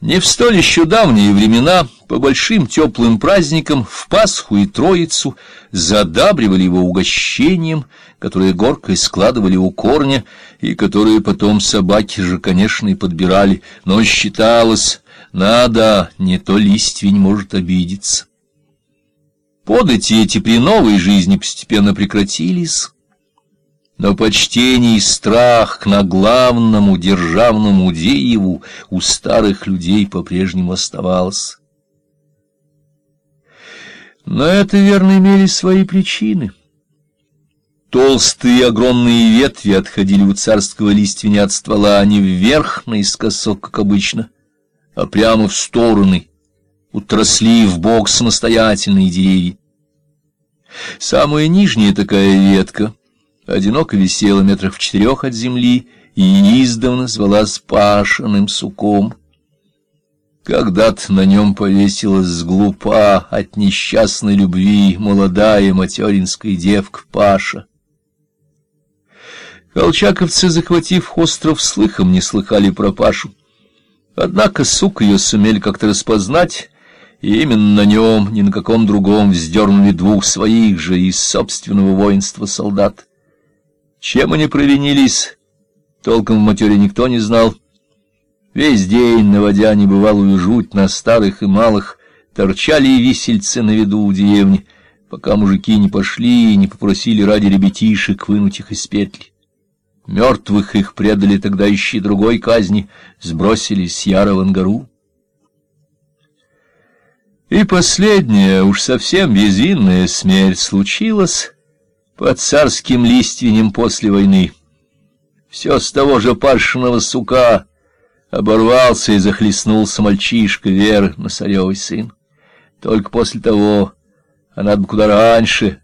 Не в столь еще давние времена, по большим теплым праздникам, в Пасху и Троицу, задабривали его угощением, которое горкой складывали у корня, и которое потом собаки же, конечно, и подбирали, но считалось, надо, не то листвень может обидеться. Подати эти при новой жизни постепенно прекратились, но почтение и страх к наглавному державному дееву у старых людей по-прежнему оставалось. Но это, верно, имели свои причины. Толстые огромные ветви отходили у царского лиственя от ствола не вверх наискосок, как обычно, а прямо в стороны, утросли в бок самостоятельные деревья. Самая нижняя такая ветка — одиноко висела метрах в четырех от земли и издавна звалась пашиным суком. Когда-то на нем повесилась глупа от несчастной любви молодая материнская девка Паша. Колчаковцы, захватив остров, слыхом не слыхали про Пашу. Однако сук ее сумели как-то распознать, и именно на нем, ни на каком другом, вздернули двух своих же из собственного воинства солдат. Чем они провинились, толком в матере никто не знал. Весь день, наводя небывалую жуть на старых и малых, торчали висельцы на виду у деревни, пока мужики не пошли и не попросили ради ребятишек вынуть их из петли. Мертвых их предали тогда ищи другой казни, сбросили с Яра в Ангару. И последняя, уж совсем безвинная смерть случилась под царским лиственем после войны. Все с того же паршиного сука оборвался и захлестнулся мальчишка Вер, Носаревый сын. Только после того, а надо бы куда раньше,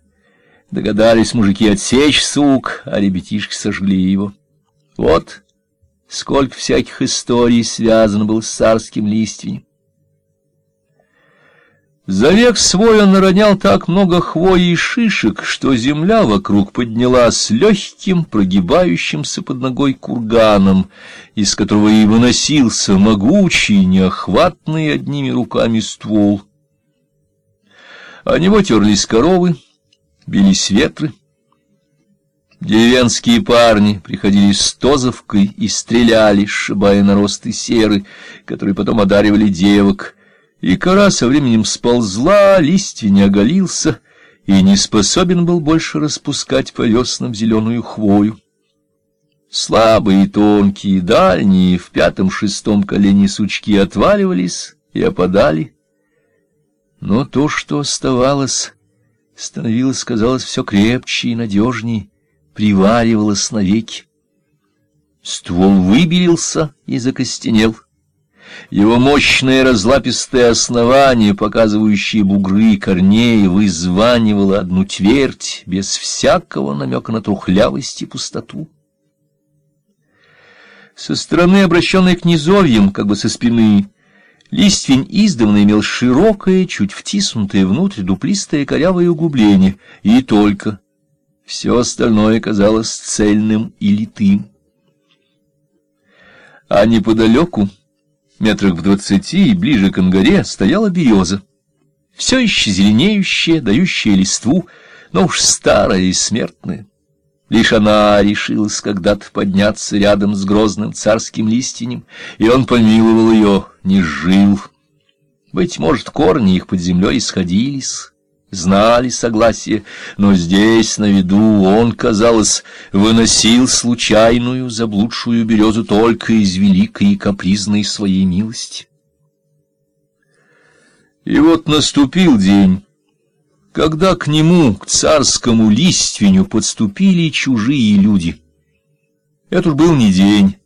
догадались мужики отсечь сук, а ребятишки сожгли его. Вот сколько всяких историй связано было с царским лиственем. За век свой он наронял так много хвои и шишек, что земля вокруг поднялась легким, прогибающимся под ногой курганом, из которого и выносился могучий, неохватный одними руками ствол. О него терлись коровы, бились ветры. Деревенские парни приходили с тозовкой и стреляли, сшибая наросты серы, которые потом одаривали девок — и кора со временем сползла, листья не оголился и не способен был больше распускать по веснам зеленую хвою. Слабые, тонкие, дальние, в пятом-шестом колене сучки отваливались и опадали. Но то, что оставалось, становилось, казалось, все крепче и надежнее, приваривалось навеки. Ствол выбелился и закостенел. Его мощное разлапистое основание, показывающее бугры корней, вызванивало одну твердь без всякого намека на трухлявость и пустоту. Со стороны, обращенной к низовьям, как бы со спины, листвень издавна имел широкое, чуть втиснутое внутрь дуплистое корявое углубление, и только. Все остальное казалось цельным и литым. А неподалеку метрах в двадцати и ближе к ангаре стояла береза, все еще зеленеющая, дающая листву, но уж старая и смертная. Лишь она решилась когда-то подняться рядом с грозным царским листьем, и он помиловал ее, не жил. Быть может, корни их под землей исходились, знали согласие, но здесь, на виду, он, казалось, выносил случайную заблудшую березу только из великой и капризной своей милости. И вот наступил день, когда к нему, к царскому лиственю, подступили чужие люди. Это был не день,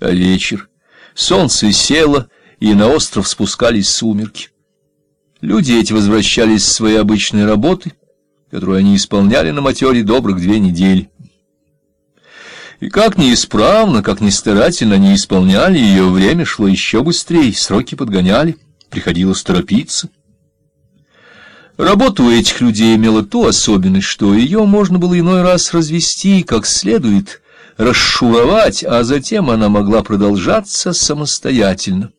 а вечер. Солнце село, и на остров спускались сумерки. Люди эти возвращались с своей обычной работы, которую они исполняли на матере добрых две недели. И как неисправно, как ни старательно они исполняли ее, время шло еще быстрее, сроки подгоняли, приходилось торопиться. Работа у этих людей имела ту особенность, что ее можно было иной раз развести как следует, расшуровать, а затем она могла продолжаться самостоятельно.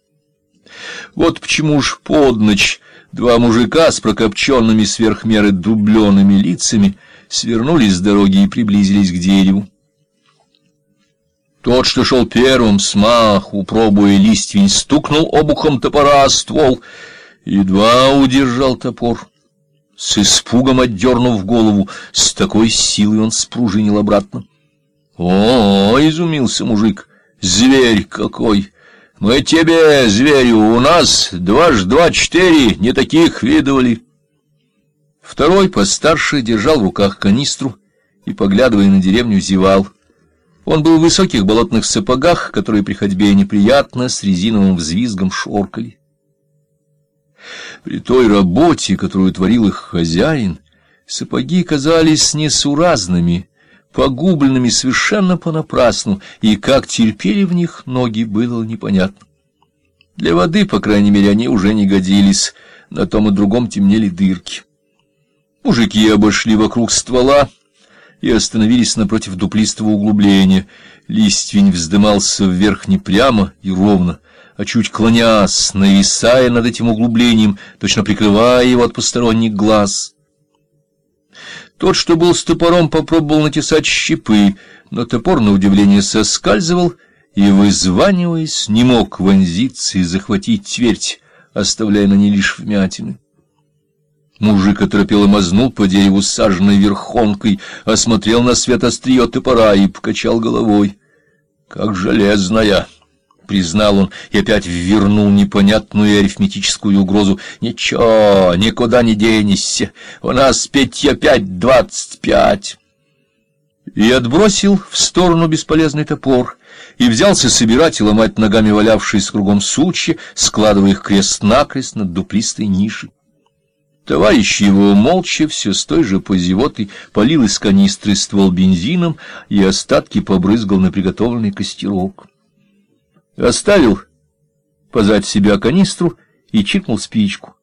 Вот почему ж под ночь два мужика с прокопченными сверхмеры дубленными лицами свернулись с дороги и приблизились к дереву. Тот, что шел первым, смаху, пробуя листвень, стукнул обухом топора о ствол, едва удержал топор. С испугом отдернув голову, с такой силой он спружинил обратно. «О, — изумился мужик, — зверь какой! Мы тебе, зверю, у нас дважды два четыре, не таких видывали!» Второй, постарше, держал в руках канистру и, поглядывая на деревню, зевал. Он был в высоких болотных сапогах, которые при ходьбе неприятно с резиновым взвизгом шоркали. При той работе, которую творил их хозяин, сапоги казались несуразными, погубленными совершенно понапрасну, и как терпели в них ноги, было непонятно. Для воды, по крайней мере, они уже не годились, на том и другом темнели дырки. Мужики обошли вокруг ствола и остановились напротив дуплистого углубления. Листвень вздымался вверх не прямо и ровно, а чуть клонясь, нависая над этим углублением, точно прикрывая его от посторонних глаз. Тот, что был с топором, попробовал натесать щепы, но топор, на удивление, соскальзывал и, вызваниваясь, не мог вонзиться и захватить твердь, оставляя на ней лишь вмятины. Мужик оторопел и мазнул по дереву саженной верхонкой, осмотрел на свет острие топора и покачал головой. — Как железная! — признал он и опять вернул непонятную арифметическую угрозу. — Ничего, никуда не денешься. У нас пятья пять двадцать пять. И отбросил в сторону бесполезный топор, и взялся собирать и ломать ногами валявшиеся кругом сучья, складывая их крест-накрест над дуплистой нишей. Товарищ его молча, все с той же позевотой, полил из канистры ствол бензином и остатки побрызгал на приготовленный костерок. Оставил позать себя канистру и чикнул спичку.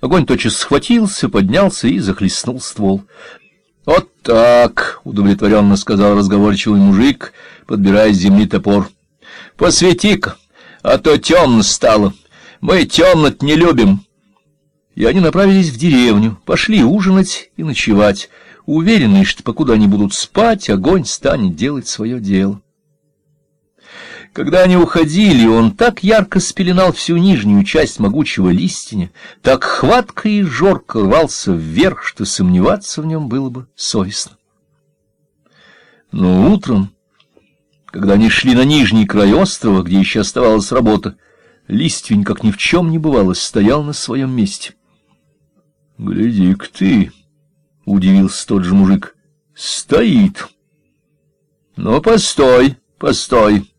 Огонь тотчас схватился, поднялся и захлестнул ствол. — Вот так, — удовлетворенно сказал разговорчивый мужик, подбирая с земли топор. — Посвети-ка, а то темно стало. Мы темно не любим. И они направились в деревню, пошли ужинать и ночевать, уверенные, что покуда они будут спать, огонь станет делать свое дело. Когда они уходили, он так ярко спеленал всю нижнюю часть могучего листья, так хватко и жорко рвался вверх, что сомневаться в нем было бы совестно. Но утром, когда они шли на нижний край острова, где еще оставалась работа, листвень, как ни в чем не бывало, стоял на своем месте. — Гляди-ка ты! — удивился тот же мужик. — Стоит! — Ну, постой, постой!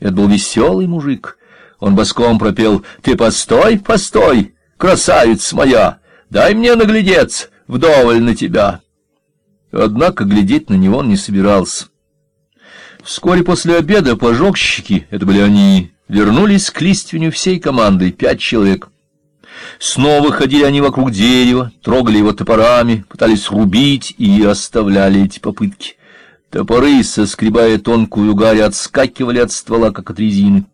Это был веселый мужик. Он боском пропел «Ты постой, постой, красавица моя, дай мне наглядеться вдоволь на тебя». Однако глядеть на него он не собирался. Вскоре после обеда пожогщики, это были они, вернулись к лиственню всей командой, пять человек. Снова ходили они вокруг дерева, трогали его топорами, пытались рубить и оставляли эти попытки. Топоры, соскребая тонкую гарь, отскакивали от ствола, как от резины.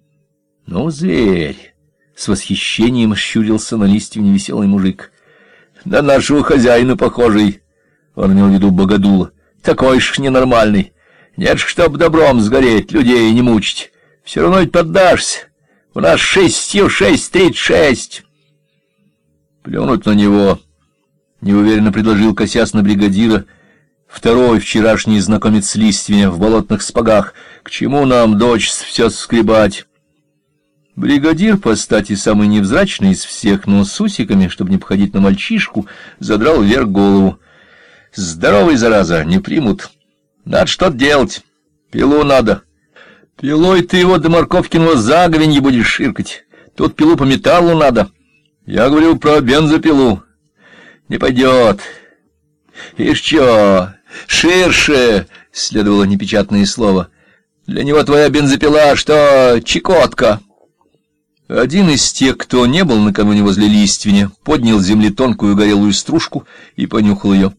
— Ну, зверь! — с восхищением щурился на листья невеселый мужик. — На нашего хозяина похожий! — он имел в виду богодула. — Такой ж ненормальный! Нет ж, чтоб добром сгореть, людей не мучить. Все равно ведь поддашься. У нас шестью шесть тридцать шесть. Плюнуть на него, — неуверенно предложил косясь на бригадира, — Второй вчерашний знакомец Лиственя в болотных спагах. К чему нам, дочь, все скребать? Бригадир, по стати, самый невзрачный из всех, но с усиками, чтобы не походить на мальчишку, задрал вверх голову. Здоровый, зараза, не примут. Надо что-то делать. Пилу надо. Пилой ты его до морковкиного заговенья будешь ширкать. Тут пилу по металлу надо. Я говорю про бензопилу. Не пойдет. Ишь чё, ширше, следовало непечатное слово. Для него твоя бензопила, что чекотка. Один из тех, кто не был накануне возле лиственя, поднял с земли тонкую горелую стружку и понюхал ее.